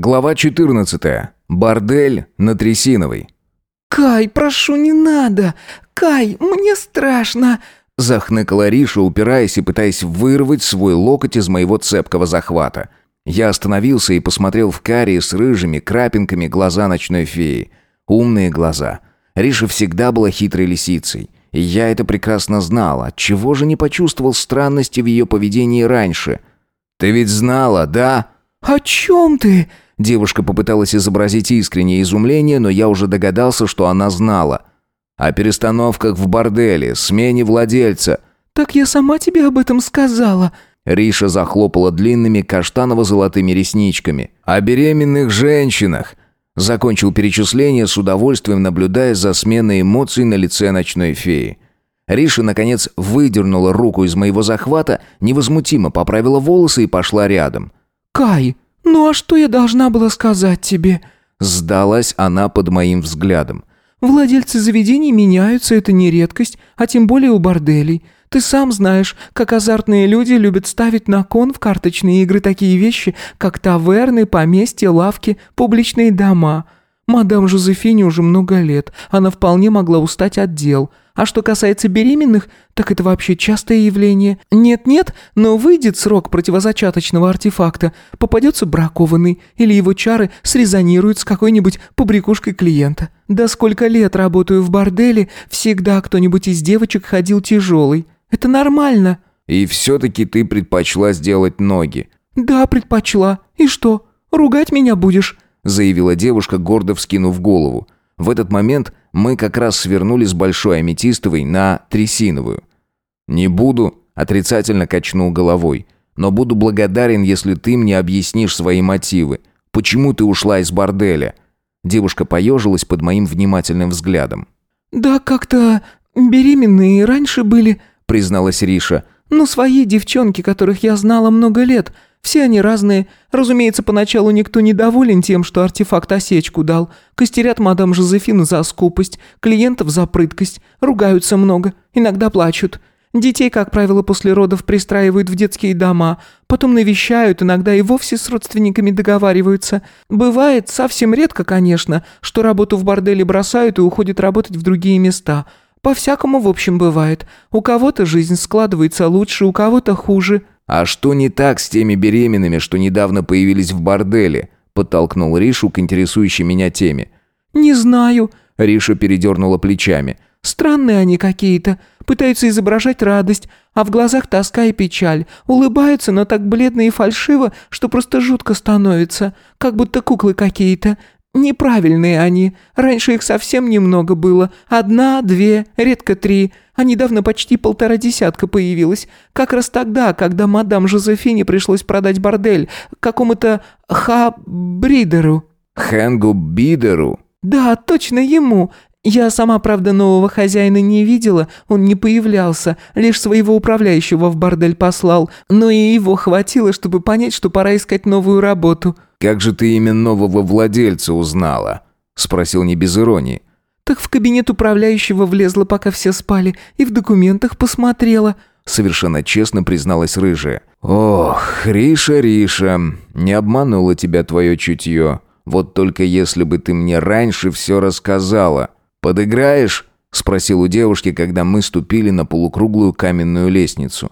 Глава 14. Бордель на Тресиновой. «Кай, прошу, не надо! Кай, мне страшно!» Захныкала Риша, упираясь и пытаясь вырвать свой локоть из моего цепкого захвата. Я остановился и посмотрел в карие с рыжими крапинками глаза ночной феи. Умные глаза. Риша всегда была хитрой лисицей. И я это прекрасно знал. Отчего же не почувствовал странности в ее поведении раньше? «Ты ведь знала, да?» «О чем ты?» Девушка попыталась изобразить искреннее изумление, но я уже догадался, что она знала. О перестановках в борделе, смене владельца. «Так я сама тебе об этом сказала». Риша захлопала длинными каштаново-золотыми ресничками. «О беременных женщинах». Закончил перечисление с удовольствием, наблюдая за сменой эмоций на лице ночной феи. Риша, наконец, выдернула руку из моего захвата, невозмутимо поправила волосы и пошла рядом. «Кай, ну а что я должна была сказать тебе?» Сдалась она под моим взглядом. «Владельцы заведений меняются, это не редкость, а тем более у борделей. Ты сам знаешь, как азартные люди любят ставить на кон в карточные игры такие вещи, как таверны, поместья, лавки, публичные дома. Мадам Жозефине уже много лет, она вполне могла устать от дел». А что касается беременных, так это вообще частое явление. Нет-нет, но выйдет срок противозачаточного артефакта, попадется бракованный, или его чары срезонируют с какой-нибудь побрякушкой клиента. Да сколько лет работаю в борделе, всегда кто-нибудь из девочек ходил тяжелый. Это нормально. И все-таки ты предпочла сделать ноги. Да, предпочла. И что, ругать меня будешь? Заявила девушка, гордо вскинув голову. В этот момент мы как раз свернули с Большой Аметистовой на Тресиновую. «Не буду», — отрицательно качнул головой, «но буду благодарен, если ты мне объяснишь свои мотивы. Почему ты ушла из борделя?» Девушка поежилась под моим внимательным взглядом. «Да как-то беременные раньше были», — призналась Риша. «Но свои девчонки, которых я знала много лет, все они разные. Разумеется, поначалу никто не доволен тем, что артефакт осечку дал. Костерят мадам Жозефину за скупость, клиентов за прыткость, ругаются много, иногда плачут. Детей, как правило, после родов пристраивают в детские дома, потом навещают, иногда и вовсе с родственниками договариваются. Бывает, совсем редко, конечно, что работу в борделе бросают и уходят работать в другие места. По-всякому, в общем, бывает. У кого-то жизнь складывается лучше, у кого-то хуже. «А что не так с теми беременными, что недавно появились в борделе?» подтолкнул Ришу к интересующей меня теме. «Не знаю», — Риша передернула плечами. «Странные они какие-то. Пытаются изображать радость, а в глазах тоска и печаль. Улыбаются, но так бледно и фальшиво, что просто жутко становится. Как будто куклы какие-то. Неправильные они. Раньше их совсем немного было. Одна, две, редко три. А недавно почти полтора десятка появилось. Как раз тогда, когда мадам Жозефине пришлось продать бордель какому-то ха-бридеру. Хэнгу Бидеру? Да, точно ему. Я сама, правда, нового хозяина не видела, он не появлялся, лишь своего управляющего в бордель послал, но и его хватило, чтобы понять, что пора искать новую работу. «Как же ты имя нового владельца узнала?» – спросил не без иронии. «Так в кабинет управляющего влезла, пока все спали, и в документах посмотрела», – совершенно честно призналась рыжая. «Ох, Риша, Риша, не обмануло тебя твое чутье. Вот только если бы ты мне раньше все рассказала. Подыграешь?» – спросил у девушки, когда мы ступили на полукруглую каменную лестницу.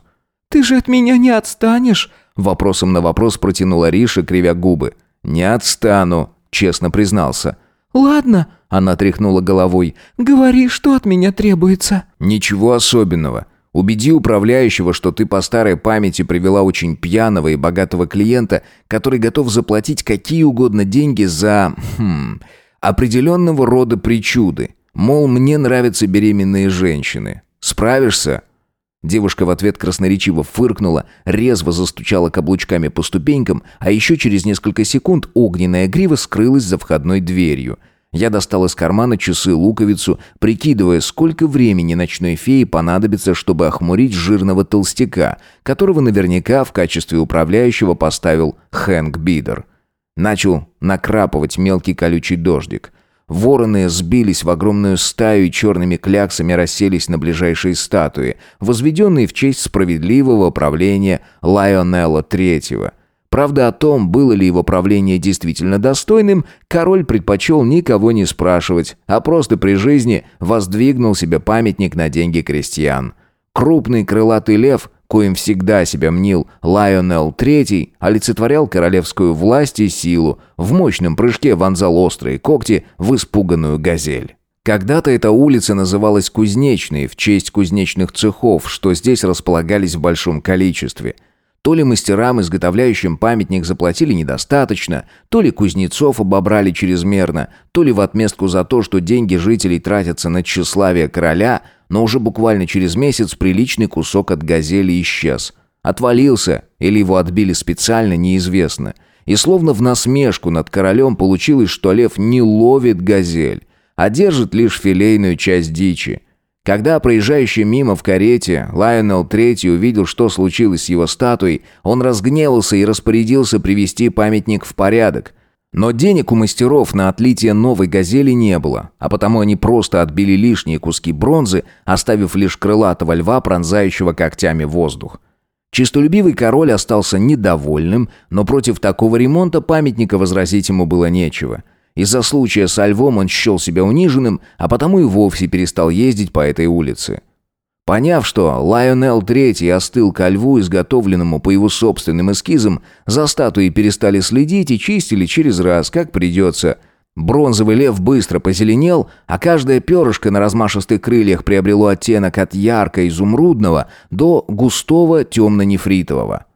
«Ты же от меня не отстанешь?» Вопросом на вопрос протянула Риша, кривя губы. «Не отстану», — честно признался. «Ладно», — она тряхнула головой. «Говори, что от меня требуется». «Ничего особенного. Убеди управляющего, что ты по старой памяти привела очень пьяного и богатого клиента, который готов заплатить какие угодно деньги за... Хм, определенного рода причуды. Мол, мне нравятся беременные женщины. Справишься?» Девушка в ответ красноречиво фыркнула, резво застучала каблучками по ступенькам, а еще через несколько секунд огненная грива скрылась за входной дверью. Я достал из кармана часы-луковицу, прикидывая, сколько времени ночной фее понадобится, чтобы охмурить жирного толстяка, которого наверняка в качестве управляющего поставил Хэнк Бидер. Начал накрапывать мелкий колючий дождик. Вороны сбились в огромную стаю и черными кляксами расселись на ближайшие статуи, возведенные в честь справедливого правления Лайонелла III. Правда, о том, было ли его правление действительно достойным, король предпочел никого не спрашивать, а просто при жизни воздвигнул себе памятник на деньги крестьян. Крупный крылатый лев, коим всегда себя мнил Лайонел III, олицетворял королевскую власть и силу, в мощном прыжке вонзал острые когти в испуганную газель. Когда-то эта улица называлась Кузнечной в честь кузнечных цехов, что здесь располагались в большом количестве – то ли мастерам, изготовляющим памятник, заплатили недостаточно, то ли кузнецов обобрали чрезмерно, то ли в отместку за то, что деньги жителей тратятся на тщеславие короля, но уже буквально через месяц приличный кусок от газели исчез. Отвалился, или его отбили специально, неизвестно. И словно в насмешку над королем получилось, что лев не ловит газель, а держит лишь филейную часть дичи. Когда проезжающий мимо в карете Лайонел Третий увидел, что случилось с его статуей, он разгневался и распорядился привести памятник в порядок. Но денег у мастеров на отлитие новой «Газели» не было, а потому они просто отбили лишние куски бронзы, оставив лишь крылатого льва, пронзающего когтями воздух. Чистолюбивый король остался недовольным, но против такого ремонта памятника возразить ему было нечего – из-за случая со львом он счел себя униженным, а потому и вовсе перестал ездить по этой улице. Поняв, что Лайонел III остыл ко льву, изготовленному по его собственным эскизам, за статуей перестали следить и чистили через раз, как придется. Бронзовый лев быстро позеленел, а каждое перышко на размашистых крыльях приобрело оттенок от ярко-изумрудного до густого темно-нефритового.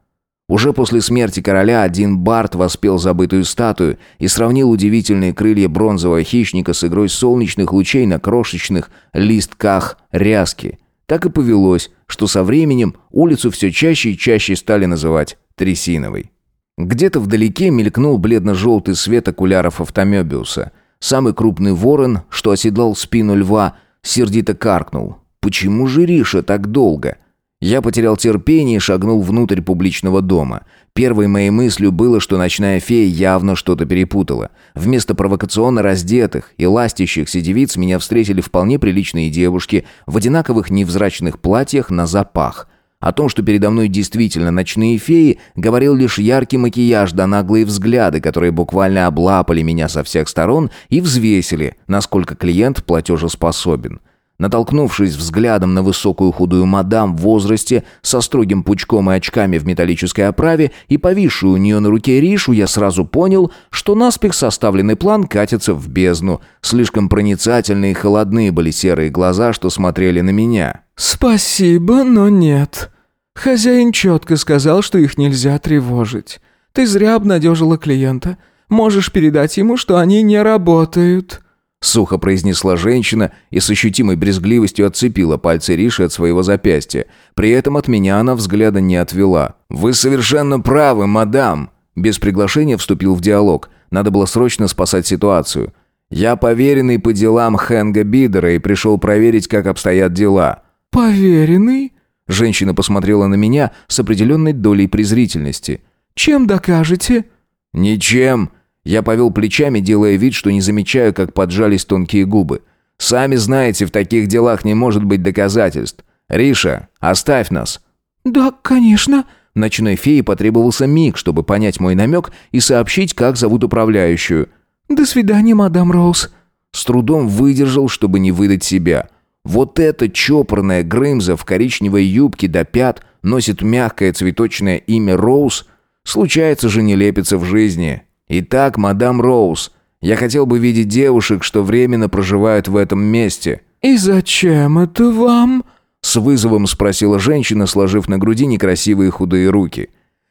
Уже после смерти короля один Барт воспел забытую статую и сравнил удивительные крылья бронзового хищника с игрой солнечных лучей на крошечных листках ряски. Так и повелось, что со временем улицу все чаще и чаще стали называть Трясиновой. Где-то вдалеке мелькнул бледно-желтый свет окуляров автомебиуса. Самый крупный ворон, что оседлал спину льва, сердито каркнул. «Почему же Риша так долго?» Я потерял терпение и шагнул внутрь публичного дома. Первой моей мыслью было, что ночная фея явно что-то перепутала. Вместо провокационно раздетых и ластящихся девиц меня встретили вполне приличные девушки в одинаковых невзрачных платьях на запах. О том, что передо мной действительно ночные феи, говорил лишь яркий макияж да наглые взгляды, которые буквально облапали меня со всех сторон и взвесили, насколько клиент платежеспособен. Натолкнувшись взглядом на высокую худую мадам в возрасте, со строгим пучком и очками в металлической оправе и повисшую у нее на руке Ришу, я сразу понял, что наспех составленный план катится в бездну. Слишком проницательные и холодные были серые глаза, что смотрели на меня. «Спасибо, но нет. Хозяин четко сказал, что их нельзя тревожить. Ты зря обнадежила клиента. Можешь передать ему, что они не работают». Сухо произнесла женщина и с ощутимой брезгливостью отцепила пальцы Риши от своего запястья. При этом от меня она взгляда не отвела. «Вы совершенно правы, мадам!» Без приглашения вступил в диалог. Надо было срочно спасать ситуацию. «Я поверенный по делам Хэнга Бидера и пришел проверить, как обстоят дела». «Поверенный?» Женщина посмотрела на меня с определенной долей презрительности. «Чем докажете?» «Ничем. Я повел плечами, делая вид, что не замечаю, как поджались тонкие губы. «Сами знаете, в таких делах не может быть доказательств. Риша, оставь нас». «Да, конечно». Ночной фее потребовался миг, чтобы понять мой намек и сообщить, как зовут управляющую. «До свидания, мадам Роуз». С трудом выдержал, чтобы не выдать себя. Вот эта чопорная Грымза в коричневой юбке до пят носит мягкое цветочное имя Роуз. Случается же не лепится в жизни. «Итак, мадам Роуз, я хотел бы видеть девушек, что временно проживают в этом месте». «И зачем это вам?» С вызовом спросила женщина, сложив на груди некрасивые худые руки.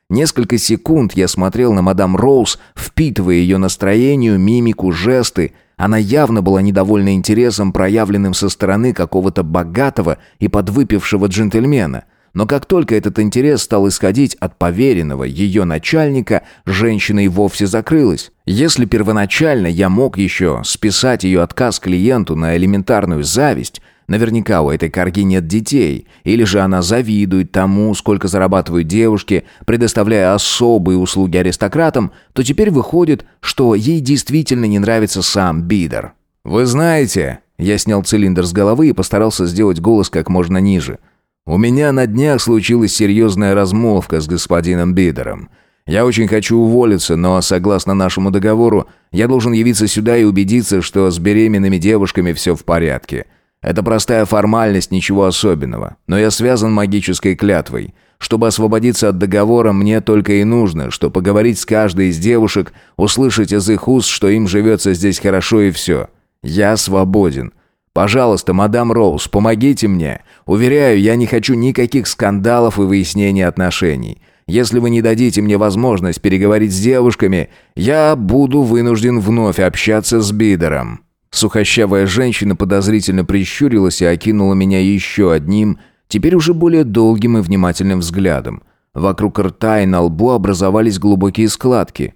Несколько секунд я смотрел на мадам Роуз, впитывая ее настроение, мимику, жесты. Она явно была недовольна интересом, проявленным со стороны какого-то богатого и подвыпившего джентльмена. Но как только этот интерес стал исходить от поверенного ее начальника, женщина и вовсе закрылась. Если первоначально я мог еще списать ее отказ клиенту на элементарную зависть, наверняка у этой корги нет детей, или же она завидует тому, сколько зарабатывают девушки, предоставляя особые услуги аристократам, то теперь выходит, что ей действительно не нравится сам Бидер. «Вы знаете...» Я снял цилиндр с головы и постарался сделать голос как можно ниже – у меня на днях случилась серьезная размолвка с господином Бидером. Я очень хочу уволиться, но, согласно нашему договору, я должен явиться сюда и убедиться, что с беременными девушками все в порядке. Это простая формальность, ничего особенного. Но я связан магической клятвой. Чтобы освободиться от договора, мне только и нужно, что поговорить с каждой из девушек, услышать из их уст, что им живется здесь хорошо и все. Я свободен. Пожалуйста, мадам Роуз, помогите мне. Уверяю, я не хочу никаких скандалов и выяснения отношений. Если вы не дадите мне возможность переговорить с девушками, я буду вынужден вновь общаться с Бидером». Сухощавая женщина подозрительно прищурилась и окинула меня еще одним, теперь уже более долгим и внимательным взглядом. Вокруг рта и на лбу образовались глубокие складки.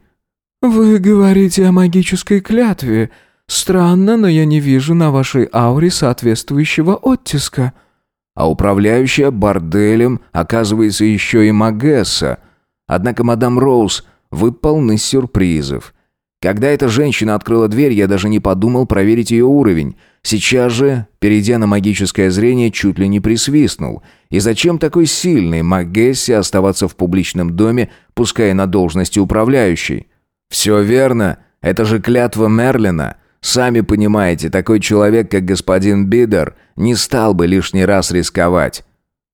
«Вы говорите о магической клятве. Странно, но я не вижу на вашей ауре соответствующего оттиска». А управляющая борделем, оказывается, еще и Магесса. Однако, мадам Роуз, вы полны сюрпризов. Когда эта женщина открыла дверь, я даже не подумал проверить ее уровень. Сейчас же, перейдя на магическое зрение, чуть ли не присвистнул. И зачем такой сильный Магессе оставаться в публичном доме, пускай на должности управляющей? «Все верно. Это же клятва Мерлина. Сами понимаете, такой человек, как господин Бидер, не стал бы лишний раз рисковать».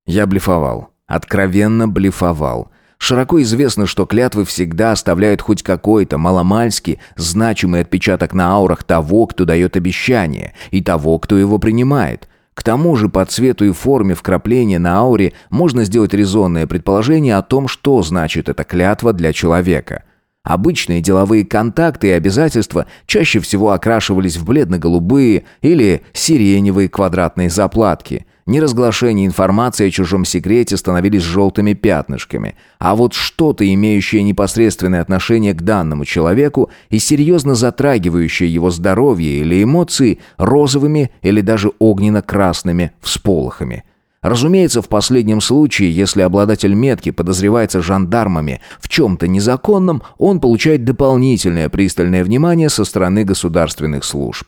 Я блефовал. Откровенно блефовал. Широко известно, что клятвы всегда оставляют хоть какой-то маломальски значимый отпечаток на аурах того, кто дает обещание, и того, кто его принимает. К тому же по цвету и форме вкрапления на ауре можно сделать резонное предположение о том, что значит эта клятва для человека. Обычные деловые контакты и обязательства чаще всего окрашивались в бледно-голубые или сиреневые квадратные заплатки – Неразглашение информации о чужом секрете становились желтыми пятнышками, а вот что-то, имеющее непосредственное отношение к данному человеку и серьезно затрагивающее его здоровье или эмоции, розовыми или даже огненно-красными всполохами. Разумеется, в последнем случае, если обладатель метки подозревается жандармами в чем-то незаконном, он получает дополнительное пристальное внимание со стороны государственных служб.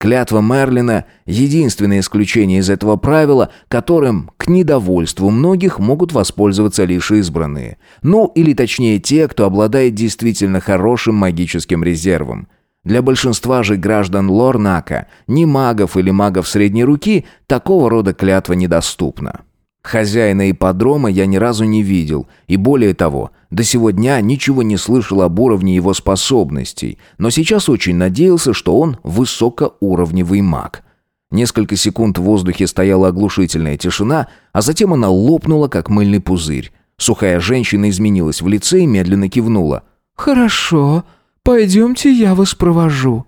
Клятва Мерлина – единственное исключение из этого правила, которым, к недовольству многих, могут воспользоваться лишь избранные. Ну, или точнее те, кто обладает действительно хорошим магическим резервом. Для большинства же граждан Лорнака, ни магов или магов средней руки, такого рода клятва недоступна. Хозяина ипподрома я ни разу не видел, и более того, до сего дня ничего не слышал об уровне его способностей, но сейчас очень надеялся, что он высокоуровневый маг. Несколько секунд в воздухе стояла оглушительная тишина, а затем она лопнула, как мыльный пузырь. Сухая женщина изменилась в лице и медленно кивнула. «Хорошо, пойдемте, я вас провожу».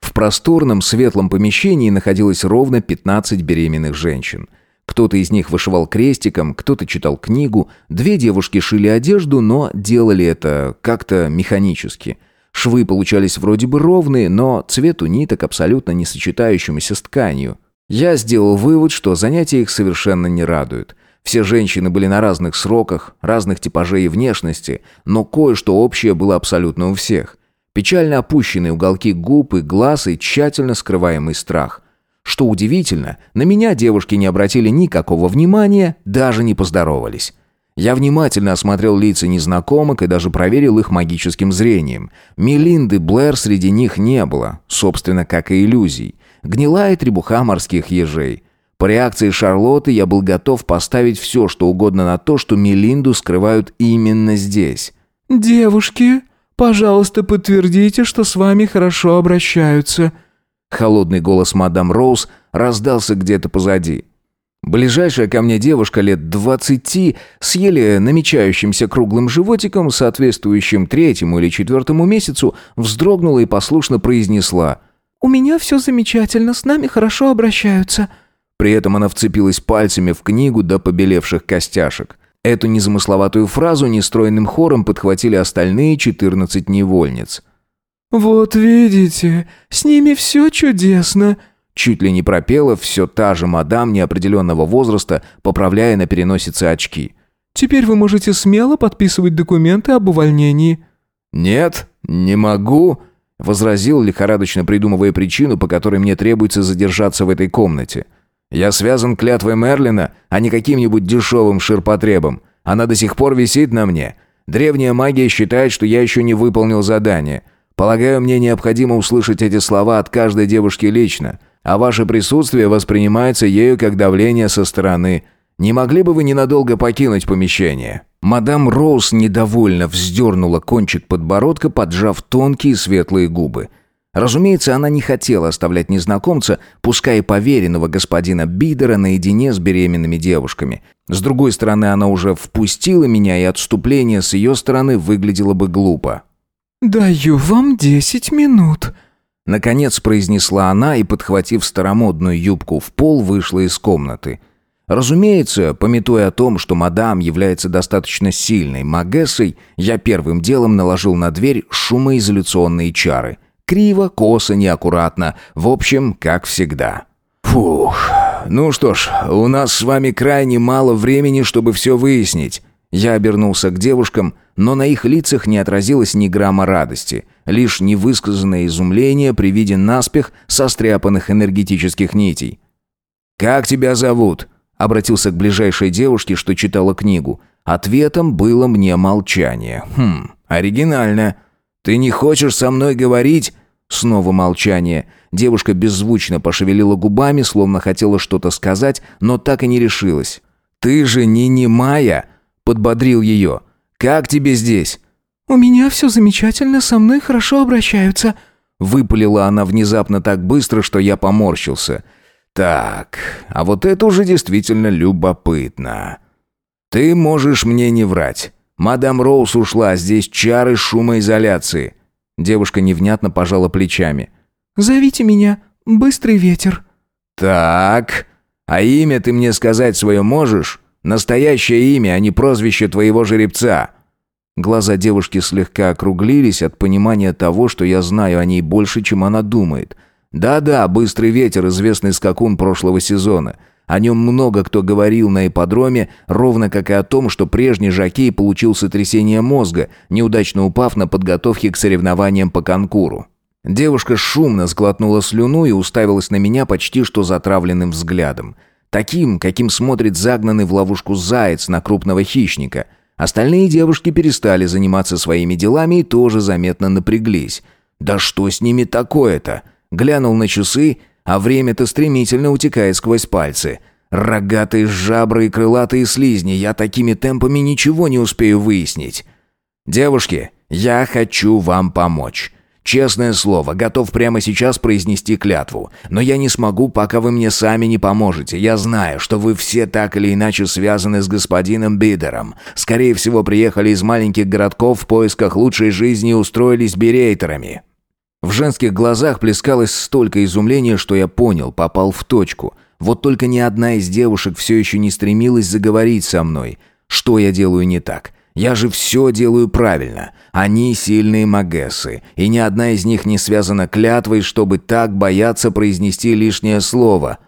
В просторном светлом помещении находилось ровно 15 беременных женщин. Кто-то из них вышивал крестиком, кто-то читал книгу. Две девушки шили одежду, но делали это как-то механически. Швы получались вроде бы ровные, но цвет у ниток абсолютно не сочетающимся с тканью. Я сделал вывод, что занятия их совершенно не радуют. Все женщины были на разных сроках, разных типажей и внешности, но кое-что общее было абсолютно у всех. Печально опущенные уголки губ и глаз и тщательно скрываемый страх – что удивительно, на меня девушки не обратили никакого внимания, даже не поздоровались. Я внимательно осмотрел лица незнакомок и даже проверил их магическим зрением. Мелинды Блэр среди них не было, собственно, как и иллюзий. Гнилая требуха морских ежей. По реакции Шарлотты я был готов поставить все, что угодно на то, что Мелинду скрывают именно здесь. «Девушки, пожалуйста, подтвердите, что с вами хорошо обращаются», Холодный голос мадам Роуз раздался где-то позади. Ближайшая ко мне девушка лет двадцати с еле намечающимся круглым животиком, соответствующим третьему или четвертому месяцу, вздрогнула и послушно произнесла «У меня все замечательно, с нами хорошо обращаются». При этом она вцепилась пальцами в книгу до побелевших костяшек. Эту незамысловатую фразу нестройным хором подхватили остальные четырнадцать невольниц. «Вот видите, с ними все чудесно», чуть ли не пропела все та же мадам неопределенного возраста, поправляя на переносице очки. «Теперь вы можете смело подписывать документы об увольнении». «Нет, не могу», — возразил, лихорадочно придумывая причину, по которой мне требуется задержаться в этой комнате. «Я связан клятвой Мерлина, а не каким-нибудь дешевым ширпотребом. Она до сих пор висит на мне. Древняя магия считает, что я еще не выполнил задание. Полагаю, мне необходимо услышать эти слова от каждой девушки лично, а ваше присутствие воспринимается ею как давление со стороны. Не могли бы вы ненадолго покинуть помещение?» Мадам Роуз недовольно вздернула кончик подбородка, поджав тонкие светлые губы. Разумеется, она не хотела оставлять незнакомца, пускай и поверенного господина Бидера, наедине с беременными девушками. С другой стороны, она уже впустила меня, и отступление с ее стороны выглядело бы глупо. «Даю вам десять минут», — наконец произнесла она и, подхватив старомодную юбку в пол, вышла из комнаты. Разумеется, пометуя о том, что мадам является достаточно сильной магессой, я первым делом наложил на дверь шумоизоляционные чары. Криво, косо, неаккуратно. В общем, как всегда. Фух. Ну что ж, у нас с вами крайне мало времени, чтобы все выяснить. Я обернулся к девушкам, но на их лицах не отразилось ни грамма радости, лишь невысказанное изумление при виде наспех состряпанных энергетических нитей. «Как тебя зовут?» Обратился к ближайшей девушке, что читала книгу. Ответом было мне молчание. «Хм, оригинально. Ты не хочешь со мной говорить?» Снова молчание. Девушка беззвучно пошевелила губами, словно хотела что-то сказать, но так и не решилась. «Ты же не немая!» — подбодрил ее. «Как тебе здесь?» «У меня все замечательно, со мной хорошо обращаются», — выпалила она внезапно так быстро, что я поморщился. Так, а вот это уже действительно любопытно. Ты можешь мне не врать. Мадам Роуз ушла, здесь чары шумоизоляции. Девушка невнятно пожала плечами. Зовите меня Быстрый ветер. Так, а имя ты мне сказать свое можешь? Настоящее имя, а не прозвище твоего жеребца. Глаза девушки слегка округлились от понимания того, что я знаю о ней больше, чем она думает. Да-да, «Быстрый ветер» — известный скакун прошлого сезона. О нем много кто говорил на ипподроме, ровно как и о том, что прежний жокей получил сотрясение мозга, неудачно упав на подготовке к соревнованиям по конкуру. Девушка шумно сглотнула слюну и уставилась на меня почти что затравленным взглядом. Таким, каким смотрит загнанный в ловушку заяц на крупного хищника. Остальные девушки перестали заниматься своими делами и тоже заметно напряглись. «Да что с ними такое-то?» Глянул на часы, а время-то стремительно утекает сквозь пальцы. Рогатые жабры и крылатые слизни, я такими темпами ничего не успею выяснить. Девушки, я хочу вам помочь. Честное слово, готов прямо сейчас произнести клятву. Но я не смогу, пока вы мне сами не поможете. Я знаю, что вы все так или иначе связаны с господином Бидером. Скорее всего, приехали из маленьких городков в поисках лучшей жизни и устроились берейтерами. В женских глазах плескалось столько изумления, что я понял, попал в точку. Вот только ни одна из девушек все еще не стремилась заговорить со мной. Что я делаю не так? Я же все делаю правильно. Они сильные магессы, и ни одна из них не связана клятвой, чтобы так бояться произнести лишнее слово.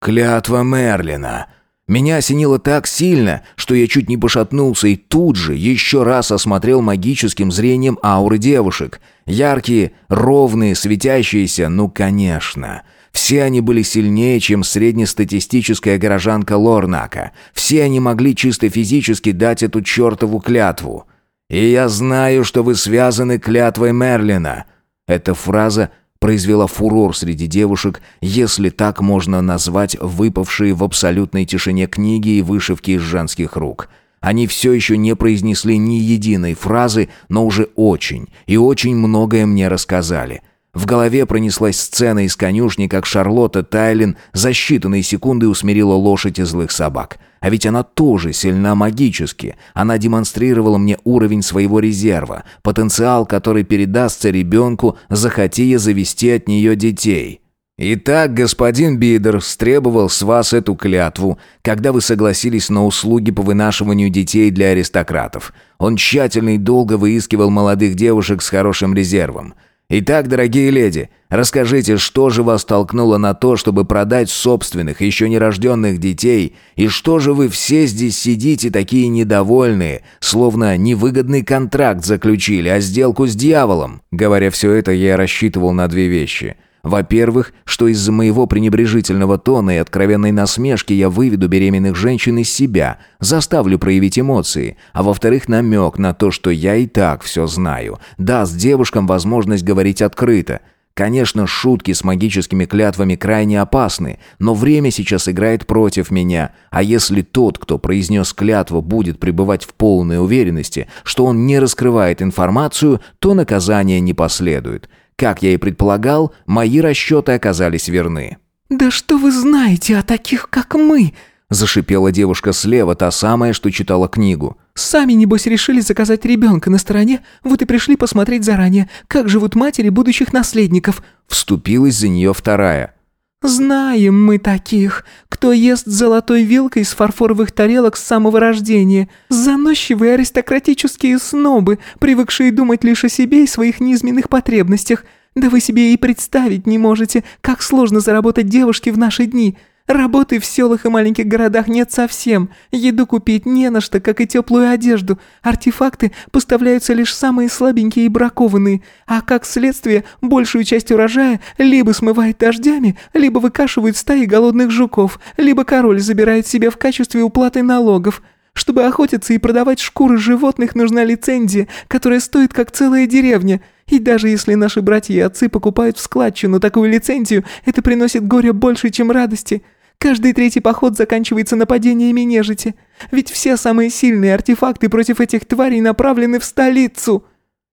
«Клятва Мерлина!» Меня осенило так сильно, что я чуть не пошатнулся и тут же еще раз осмотрел магическим зрением ауры девушек. Яркие, ровные, светящиеся, ну конечно. Все они были сильнее, чем среднестатистическая горожанка Лорнака. Все они могли чисто физически дать эту чертову клятву. «И я знаю, что вы связаны клятвой Мерлина». Эта фраза произвела фурор среди девушек, если так можно назвать выпавшие в абсолютной тишине книги и вышивки из женских рук. Они все еще не произнесли ни единой фразы, но уже очень и очень многое мне рассказали. В голове пронеслась сцена из конюшни, как Шарлотта Тайлин за считанные секунды усмирила лошадь и злых собак. А ведь она тоже сильна магически. Она демонстрировала мне уровень своего резерва, потенциал, который передастся ребенку, захотея завести от нее детей. «Итак, господин Бидер стребовал с вас эту клятву, когда вы согласились на услуги по вынашиванию детей для аристократов. Он тщательно и долго выискивал молодых девушек с хорошим резервом. Итак, дорогие леди, расскажите, что же вас толкнуло на то, чтобы продать собственных, еще нерожденных детей, и что же вы все здесь сидите такие недовольные, словно невыгодный контракт заключили, а сделку с дьяволом? Говоря все это, я рассчитывал на две вещи. Во-первых, что из-за моего пренебрежительного тона и откровенной насмешки я выведу беременных женщин из себя, заставлю проявить эмоции. А во-вторых, намек на то, что я и так все знаю, даст девушкам возможность говорить открыто. Конечно, шутки с магическими клятвами крайне опасны, но время сейчас играет против меня, а если тот, кто произнес клятву, будет пребывать в полной уверенности, что он не раскрывает информацию, то наказание не последует. Как я и предполагал, мои расчеты оказались верны. «Да что вы знаете о таких, как мы?» Зашипела девушка слева, та самая, что читала книгу. «Сами, небось, решили заказать ребенка на стороне, вот и пришли посмотреть заранее, как живут матери будущих наследников». Вступилась за нее вторая. «Знаем мы таких, кто ест золотой вилкой из фарфоровых тарелок с самого рождения. Заносчивые аристократические снобы, привыкшие думать лишь о себе и своих низменных потребностях. Да вы себе и представить не можете, как сложно заработать девушке в наши дни. Работы в селах и маленьких городах нет совсем. Еду купить не на что, как и теплую одежду. Артефакты поставляются лишь самые слабенькие и бракованные. А как следствие, большую часть урожая либо смывает дождями, либо выкашивают стаи голодных жуков, либо король забирает себе в качестве уплаты налогов. Чтобы охотиться и продавать шкуры животных, нужна лицензия, которая стоит как целая деревня. И даже если наши братья и отцы покупают в складчину такую лицензию, это приносит горе больше, чем радости. Каждый третий поход заканчивается нападениями нежити. Ведь все самые сильные артефакты против этих тварей направлены в столицу».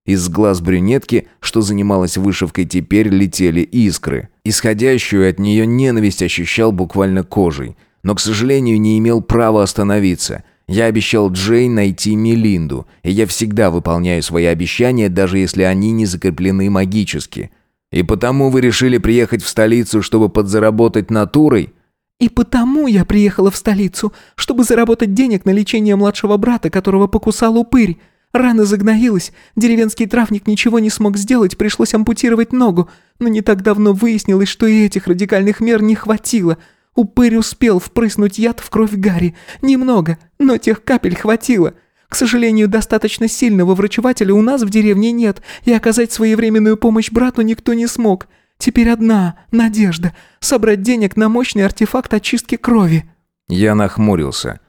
Из глаз брюнетки, что занималась вышивкой, теперь летели искры. Исходящую от нее ненависть ощущал буквально кожей. Но, к сожалению, не имел права остановиться. Я обещал Джейн найти Мелинду, и я всегда выполняю свои обещания, даже если они не закреплены магически. И потому вы решили приехать в столицу, чтобы подзаработать натурой? «И потому я приехала в столицу, чтобы заработать денег на лечение младшего брата, которого покусал упырь. Рана загноилась, деревенский травник ничего не смог сделать, пришлось ампутировать ногу, но не так давно выяснилось, что и этих радикальных мер не хватило. Упырь успел впрыснуть яд в кровь Гарри. Немного, но тех капель хватило». К сожалению, достаточно сильного врачевателя у нас в деревне нет, и оказать своевременную помощь брату никто не смог. Теперь одна надежда – собрать денег на мощный артефакт очистки крови». Я нахмурился.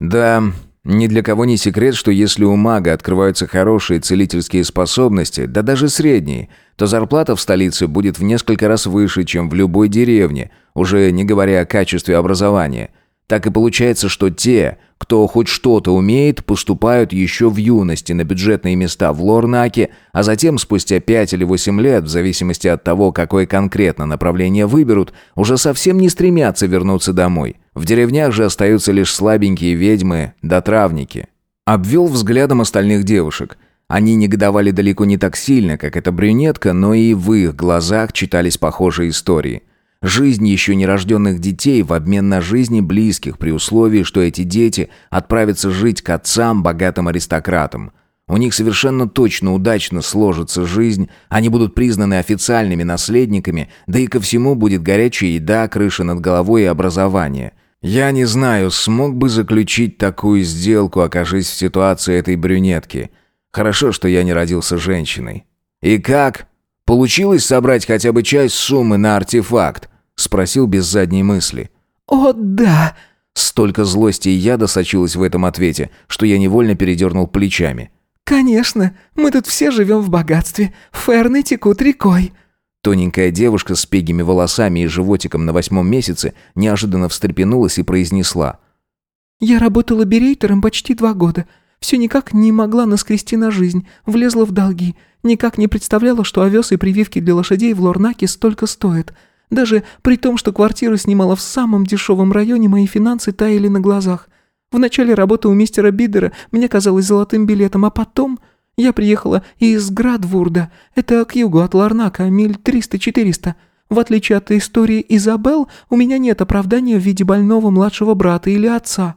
«Да, ни для кого не секрет, что если у мага открываются хорошие целительские способности, да даже средние, то зарплата в столице будет в несколько раз выше, чем в любой деревне, уже не говоря о качестве образования». Так и получается, что те, кто хоть что-то умеет, поступают еще в юности на бюджетные места в Лорнаке, а затем спустя 5 или 8 лет, в зависимости от того, какое конкретно направление выберут, уже совсем не стремятся вернуться домой. В деревнях же остаются лишь слабенькие ведьмы да травники. Обвел взглядом остальных девушек. Они негодовали далеко не так сильно, как эта брюнетка, но и в их глазах читались похожие истории – Жизнь еще нерожденных детей в обмен на жизни близких при условии, что эти дети отправятся жить к отцам, богатым аристократам. У них совершенно точно удачно сложится жизнь, они будут признаны официальными наследниками, да и ко всему будет горячая еда, крыша над головой и образование. Я не знаю, смог бы заключить такую сделку, окажись в ситуации этой брюнетки. Хорошо, что я не родился женщиной. И как? Получилось собрать хотя бы часть суммы на артефакт? Спросил без задней мысли. «О, да!» Столько злости и яда сочилось в этом ответе, что я невольно передернул плечами. «Конечно, мы тут все живем в богатстве. Ферны текут рекой». Тоненькая девушка с пегими волосами и животиком на восьмом месяце неожиданно встрепенулась и произнесла. «Я работала берейтером почти два года. Все никак не могла наскрести на жизнь, влезла в долги. Никак не представляла, что овес и прививки для лошадей в Лорнаке столько стоят. Даже при том, что квартиру снимала в самом дешевом районе, мои финансы таяли на глазах. В начале работы у мистера Бидера мне казалось золотым билетом, а потом я приехала из Градвурда. Это к югу от Ларнака, миль 300-400. В отличие от истории Изабел, у меня нет оправдания в виде больного младшего брата или отца.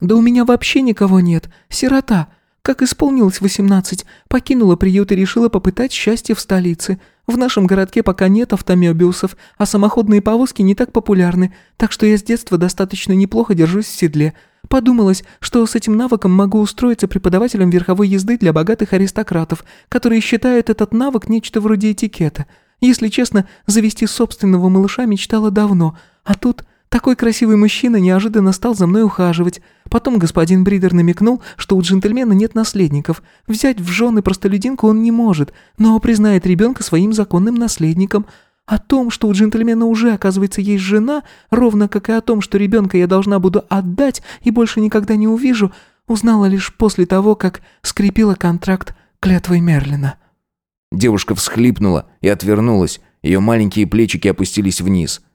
Да у меня вообще никого нет. Сирота. Как исполнилось 18, покинула приют и решила попытать счастье в столице. В нашем городке пока нет автомобиусов, а самоходные повозки не так популярны, так что я с детства достаточно неплохо держусь в седле. Подумалось, что с этим навыком могу устроиться преподавателем верховой езды для богатых аристократов, которые считают этот навык нечто вроде этикета. Если честно, завести собственного малыша мечтала давно, а тут такой красивый мужчина неожиданно стал за мной ухаживать. Потом господин Бридер намекнул, что у джентльмена нет наследников. Взять в жены простолюдинку он не может, но признает ребенка своим законным наследником. О том, что у джентльмена уже, оказывается, есть жена, ровно как и о том, что ребенка я должна буду отдать и больше никогда не увижу, узнала лишь после того, как скрепила контракт клятвой Мерлина. Девушка всхлипнула и отвернулась, ее маленькие плечики опустились вниз –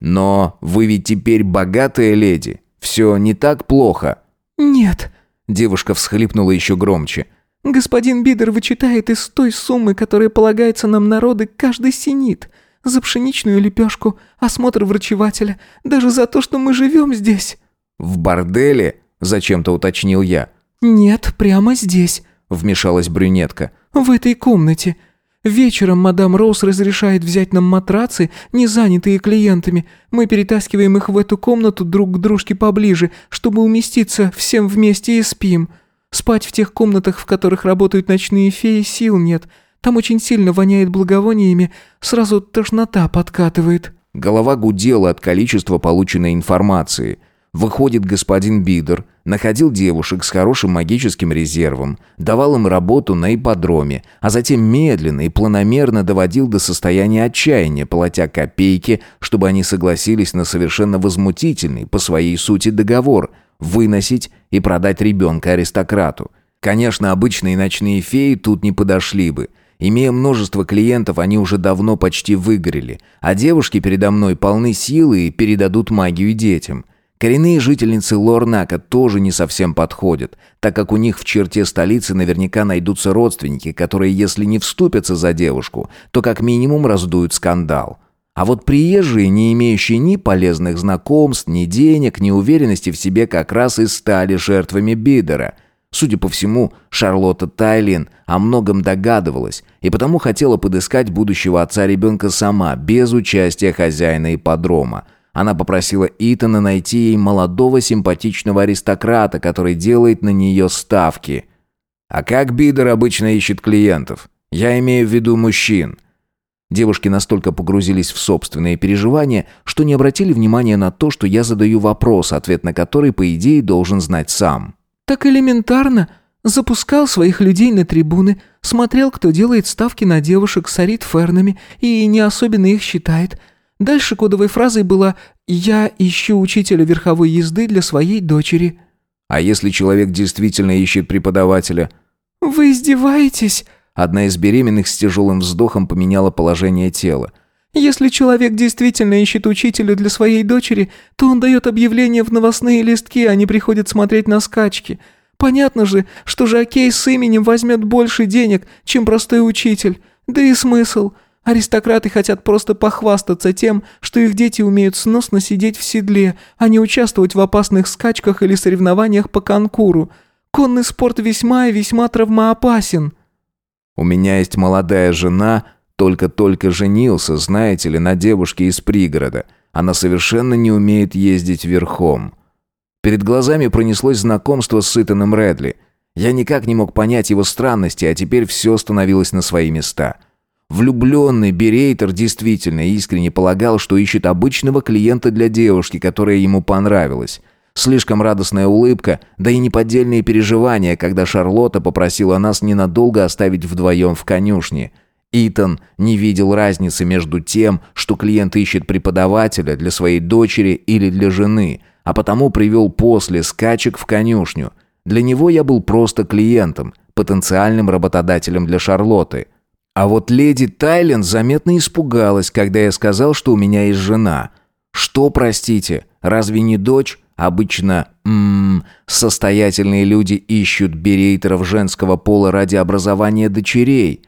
«Но вы ведь теперь богатая леди. Все не так плохо». «Нет». Девушка всхлипнула еще громче. «Господин Бидер вычитает из той суммы, которая полагается нам народы, каждый синит. За пшеничную лепешку, осмотр врачевателя, даже за то, что мы живем здесь». «В борделе?» – зачем-то уточнил я. «Нет, прямо здесь», – вмешалась брюнетка. «В этой комнате. Вечером мадам Роуз разрешает взять нам матрацы, не занятые клиентами. Мы перетаскиваем их в эту комнату друг к дружке поближе, чтобы уместиться всем вместе и спим. Спать в тех комнатах, в которых работают ночные феи, сил нет. Там очень сильно воняет благовониями, сразу тошнота подкатывает». Голова гудела от количества полученной информации – Выходит, господин Бидер находил девушек с хорошим магическим резервом, давал им работу на ипподроме, а затем медленно и планомерно доводил до состояния отчаяния, платя копейки, чтобы они согласились на совершенно возмутительный по своей сути договор выносить и продать ребенка аристократу. Конечно, обычные ночные феи тут не подошли бы. Имея множество клиентов, они уже давно почти выгорели, а девушки передо мной полны силы и передадут магию детям. Коренные жительницы Лорнака тоже не совсем подходят, так как у них в черте столицы наверняка найдутся родственники, которые, если не вступятся за девушку, то как минимум раздуют скандал. А вот приезжие, не имеющие ни полезных знакомств, ни денег, ни уверенности в себе, как раз и стали жертвами Бидера. Судя по всему, Шарлотта Тайлин о многом догадывалась и потому хотела подыскать будущего отца ребенка сама, без участия хозяина ипподрома – она попросила Итана найти ей молодого симпатичного аристократа, который делает на нее ставки. А как Бидер обычно ищет клиентов? Я имею в виду мужчин. Девушки настолько погрузились в собственные переживания, что не обратили внимания на то, что я задаю вопрос, ответ на который, по идее, должен знать сам. «Так элементарно. Запускал своих людей на трибуны, смотрел, кто делает ставки на девушек с аритфернами и не особенно их считает. Дальше кодовой фразой была «Я ищу учителя верховой езды для своей дочери». «А если человек действительно ищет преподавателя?» «Вы издеваетесь?» Одна из беременных с тяжелым вздохом поменяла положение тела. «Если человек действительно ищет учителя для своей дочери, то он дает объявление в новостные листки, а не приходит смотреть на скачки. Понятно же, что жокей с именем возьмет больше денег, чем простой учитель. Да и смысл. Аристократы хотят просто похвастаться тем, что их дети умеют сносно сидеть в седле, а не участвовать в опасных скачках или соревнованиях по конкуру. Конный спорт весьма и весьма травмоопасен. У меня есть молодая жена, только-только женился, знаете ли, на девушке из пригорода. Она совершенно не умеет ездить верхом. Перед глазами пронеслось знакомство с Итаном Редли. Я никак не мог понять его странности, а теперь все становилось на свои места. — Влюбленный Берейтер действительно искренне полагал, что ищет обычного клиента для девушки, которая ему понравилась. Слишком радостная улыбка, да и неподдельные переживания, когда Шарлотта попросила нас ненадолго оставить вдвоем в конюшне. Итан не видел разницы между тем, что клиент ищет преподавателя для своей дочери или для жены, а потому привел после скачек в конюшню. Для него я был просто клиентом, потенциальным работодателем для Шарлотты – а вот леди Тайлен заметно испугалась, когда я сказал, что у меня есть жена. Что, простите, разве не дочь? Обычно, ммм, состоятельные люди ищут берейтеров женского пола ради образования дочерей.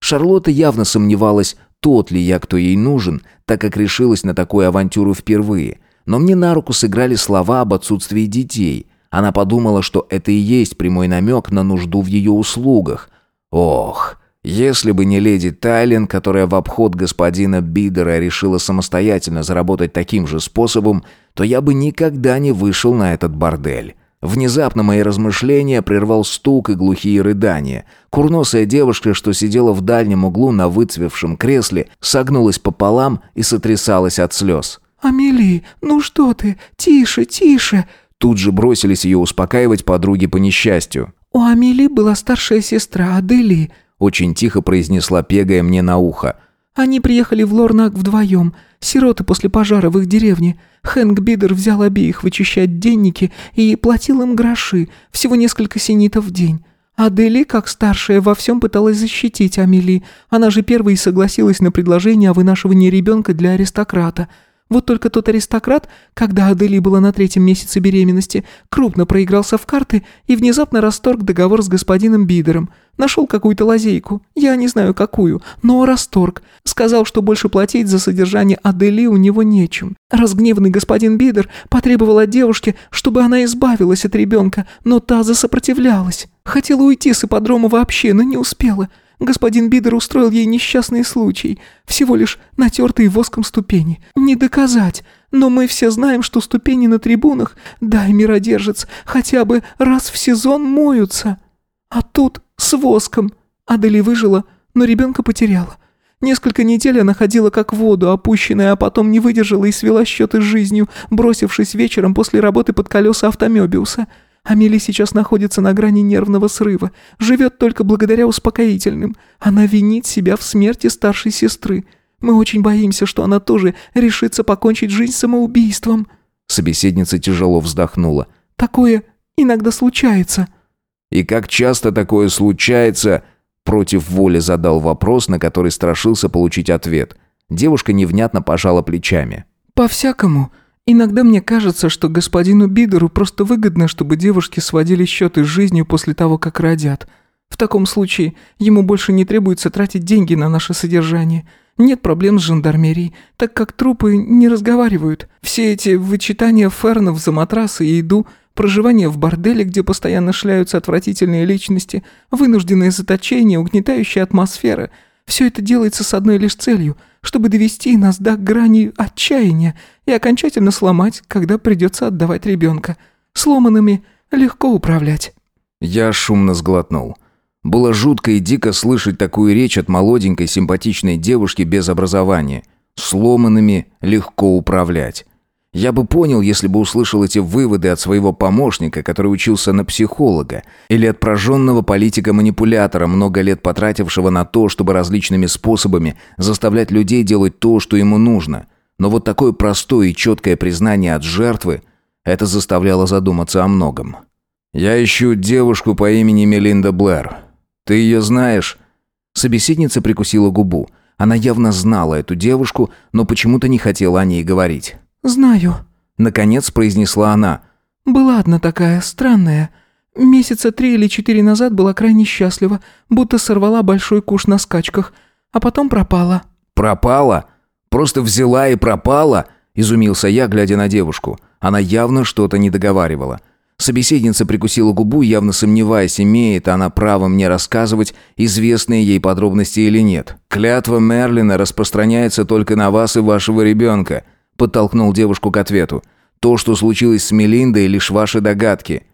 Шарлотта явно сомневалась, тот ли я, кто ей нужен, так как решилась на такую авантюру впервые. Но мне на руку сыграли слова об отсутствии детей. Она подумала, что это и есть прямой намек на нужду в ее услугах. Ох... Если бы не леди Тайлен, которая в обход господина Бидера решила самостоятельно заработать таким же способом, то я бы никогда не вышел на этот бордель. Внезапно мои размышления прервал стук и глухие рыдания. Курносая девушка, что сидела в дальнем углу на выцвевшем кресле, согнулась пополам и сотрясалась от слез. «Амели, ну что ты? Тише, тише!» Тут же бросились ее успокаивать подруги по несчастью. «У Амели была старшая сестра Адели», — очень тихо произнесла Пегая мне на ухо. «Они приехали в Лорнак вдвоем, сироты после пожара в их деревне. Хэнк Бидер взял обеих вычищать денники и платил им гроши, всего несколько синитов в день. Адели, как старшая, во всем пыталась защитить Амели. Она же первой согласилась на предложение о вынашивании ребенка для аристократа. Вот только тот аристократ, когда Адели была на третьем месяце беременности, крупно проигрался в карты и внезапно расторг договор с господином Бидером. Нашел какую-то лазейку, я не знаю какую, но расторг. Сказал, что больше платить за содержание Адели у него нечем. Разгневанный господин Бидер потребовал от девушки, чтобы она избавилась от ребенка, но та засопротивлялась. Хотела уйти с ипподрома вообще, но не успела. Господин Бидер устроил ей несчастный случай. Всего лишь натертые воском ступени. Не доказать. Но мы все знаем, что ступени на трибунах, дай миродержец, хотя бы раз в сезон моются. А тут с воском. Адели выжила, но ребенка потеряла. Несколько недель она ходила как в воду опущенная, а потом не выдержала и свела счеты с жизнью, бросившись вечером после работы под колеса автомебиуса. Амели сейчас находится на грани нервного срыва, живет только благодаря успокоительным. Она винит себя в смерти старшей сестры. Мы очень боимся, что она тоже решится покончить жизнь самоубийством». Собеседница тяжело вздохнула. «Такое иногда случается». «И как часто такое случается?» Против воли задал вопрос, на который страшился получить ответ. Девушка невнятно пожала плечами. «По-всякому. Иногда мне кажется, что господину Бидеру просто выгодно, чтобы девушки сводили счеты с жизнью после того, как родят. В таком случае ему больше не требуется тратить деньги на наше содержание. Нет проблем с жандармерией, так как трупы не разговаривают. Все эти вычитания фернов за матрасы и еду, проживание в борделе, где постоянно шляются отвратительные личности, вынужденное заточение, угнетающая атмосфера – все это делается с одной лишь целью – чтобы довести нас до грани отчаяния и окончательно сломать, когда придется отдавать ребенка. Сломанными легко управлять». Я шумно сглотнул. Было жутко и дико слышать такую речь от молоденькой симпатичной девушки без образования. Сломанными легко управлять. Я бы понял, если бы услышал эти выводы от своего помощника, который учился на психолога, или от прожженного политика-манипулятора, много лет потратившего на то, чтобы различными способами заставлять людей делать то, что ему нужно. Но вот такое простое и четкое признание от жертвы, это заставляло задуматься о многом. «Я ищу девушку по имени Мелинда Блэр. Ты ее знаешь?» Собеседница прикусила губу. Она явно знала эту девушку, но почему-то не хотела о ней говорить. «Знаю», — наконец произнесла она. «Была одна такая, странная. Месяца три или четыре назад была крайне счастлива, будто сорвала большой куш на скачках, а потом пропала». «Пропала? Просто взяла и пропала?» — изумился я, глядя на девушку. Она явно что-то не договаривала. Собеседница прикусила губу, явно сомневаясь, имеет она право мне рассказывать известные ей подробности или нет. «Клятва Мерлина распространяется только на вас и вашего ребенка», подтолкнул девушку к ответу. То, что случилось с Мелиндой, лишь ваши догадки.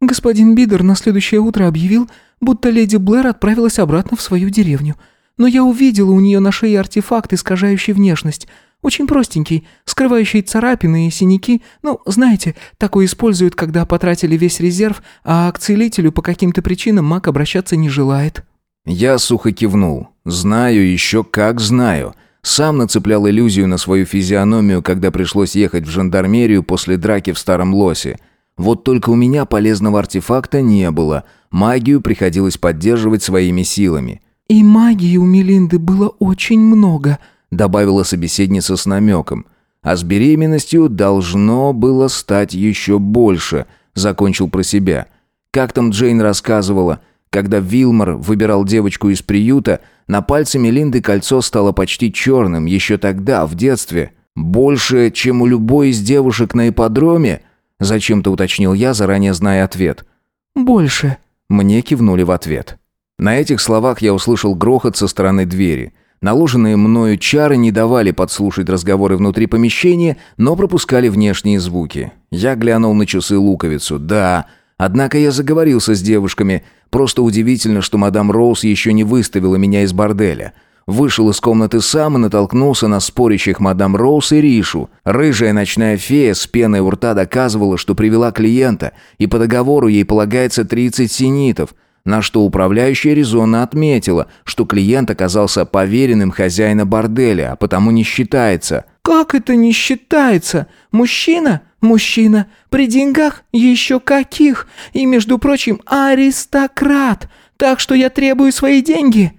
Господин Бидер на следующее утро объявил, будто леди Блэр отправилась обратно в свою деревню. Но я увидела у нее на шее артефакт, искажающий внешность. Очень простенький, скрывающий царапины и синяки. Ну, знаете, такой используют, когда потратили весь резерв, а к целителю по каким-то причинам маг обращаться не желает. Я сухо кивнул. Знаю еще как знаю. Сам нацеплял иллюзию на свою физиономию, когда пришлось ехать в жандармерию после драки в Старом Лосе. Вот только у меня полезного артефакта не было. Магию приходилось поддерживать своими силами. «И магии у Мелинды было очень много», — добавила собеседница с намеком. «А с беременностью должно было стать еще больше», — закончил про себя. Как там Джейн рассказывала, когда Вилмор выбирал девочку из приюта, на пальце Мелинды кольцо стало почти черным еще тогда, в детстве. «Больше, чем у любой из девушек на ипподроме?» Зачем-то уточнил я, заранее зная ответ. «Больше». Мне кивнули в ответ. На этих словах я услышал грохот со стороны двери. Наложенные мною чары не давали подслушать разговоры внутри помещения, но пропускали внешние звуки. Я глянул на часы луковицу. Да, однако я заговорился с девушками. Просто удивительно, что мадам Роуз еще не выставила меня из борделя. Вышел из комнаты сам и натолкнулся на спорящих мадам Роуз и Ришу. Рыжая ночная фея с пеной у рта доказывала, что привела клиента, и по договору ей полагается 30 синитов, на что управляющая резонно отметила, что клиент оказался поверенным хозяина борделя, а потому не считается. «Как это не считается? Мужчина? Мужчина. При деньгах? Еще каких? И, между прочим, аристократ. Так что я требую свои деньги».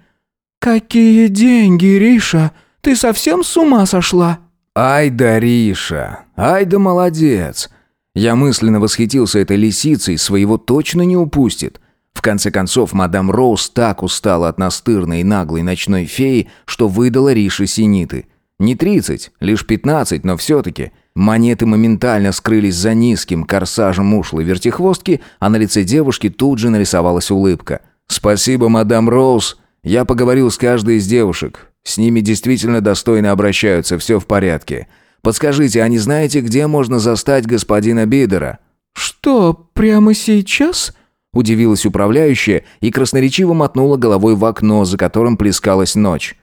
«Какие деньги, Риша? Ты совсем с ума сошла?» «Ай да Риша! Ай да молодец!» Я мысленно восхитился этой лисицей, своего точно не упустит. В конце концов, мадам Роуз так устала от настырной и наглой ночной феи, что выдала Рише синиты. Не тридцать, лишь пятнадцать, но все-таки. Монеты моментально скрылись за низким корсажем ушлой вертихвостки, а на лице девушки тут же нарисовалась улыбка. «Спасибо, мадам Роуз!» Я поговорил с каждой из девушек. С ними действительно достойно обращаются, все в порядке. Подскажите, а не знаете, где можно застать господина Бидера?» «Что, прямо сейчас?» Удивилась управляющая и красноречиво мотнула головой в окно, за которым плескалась ночь.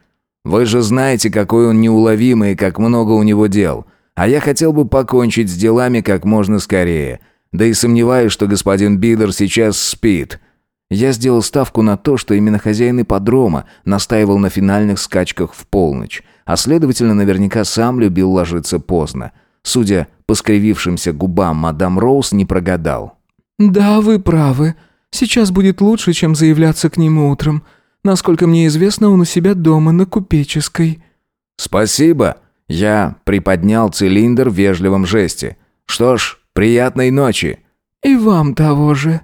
«Вы же знаете, какой он неуловимый и как много у него дел. А я хотел бы покончить с делами как можно скорее. Да и сомневаюсь, что господин Бидер сейчас спит. Я сделал ставку на то, что именно хозяин ипподрома настаивал на финальных скачках в полночь, а следовательно, наверняка сам любил ложиться поздно. Судя по скривившимся губам, мадам Роуз не прогадал. «Да, вы правы. Сейчас будет лучше, чем заявляться к нему утром. Насколько мне известно, он у себя дома, на Купеческой». «Спасибо». Я приподнял цилиндр в вежливом жесте. «Что ж, приятной ночи». «И вам того же».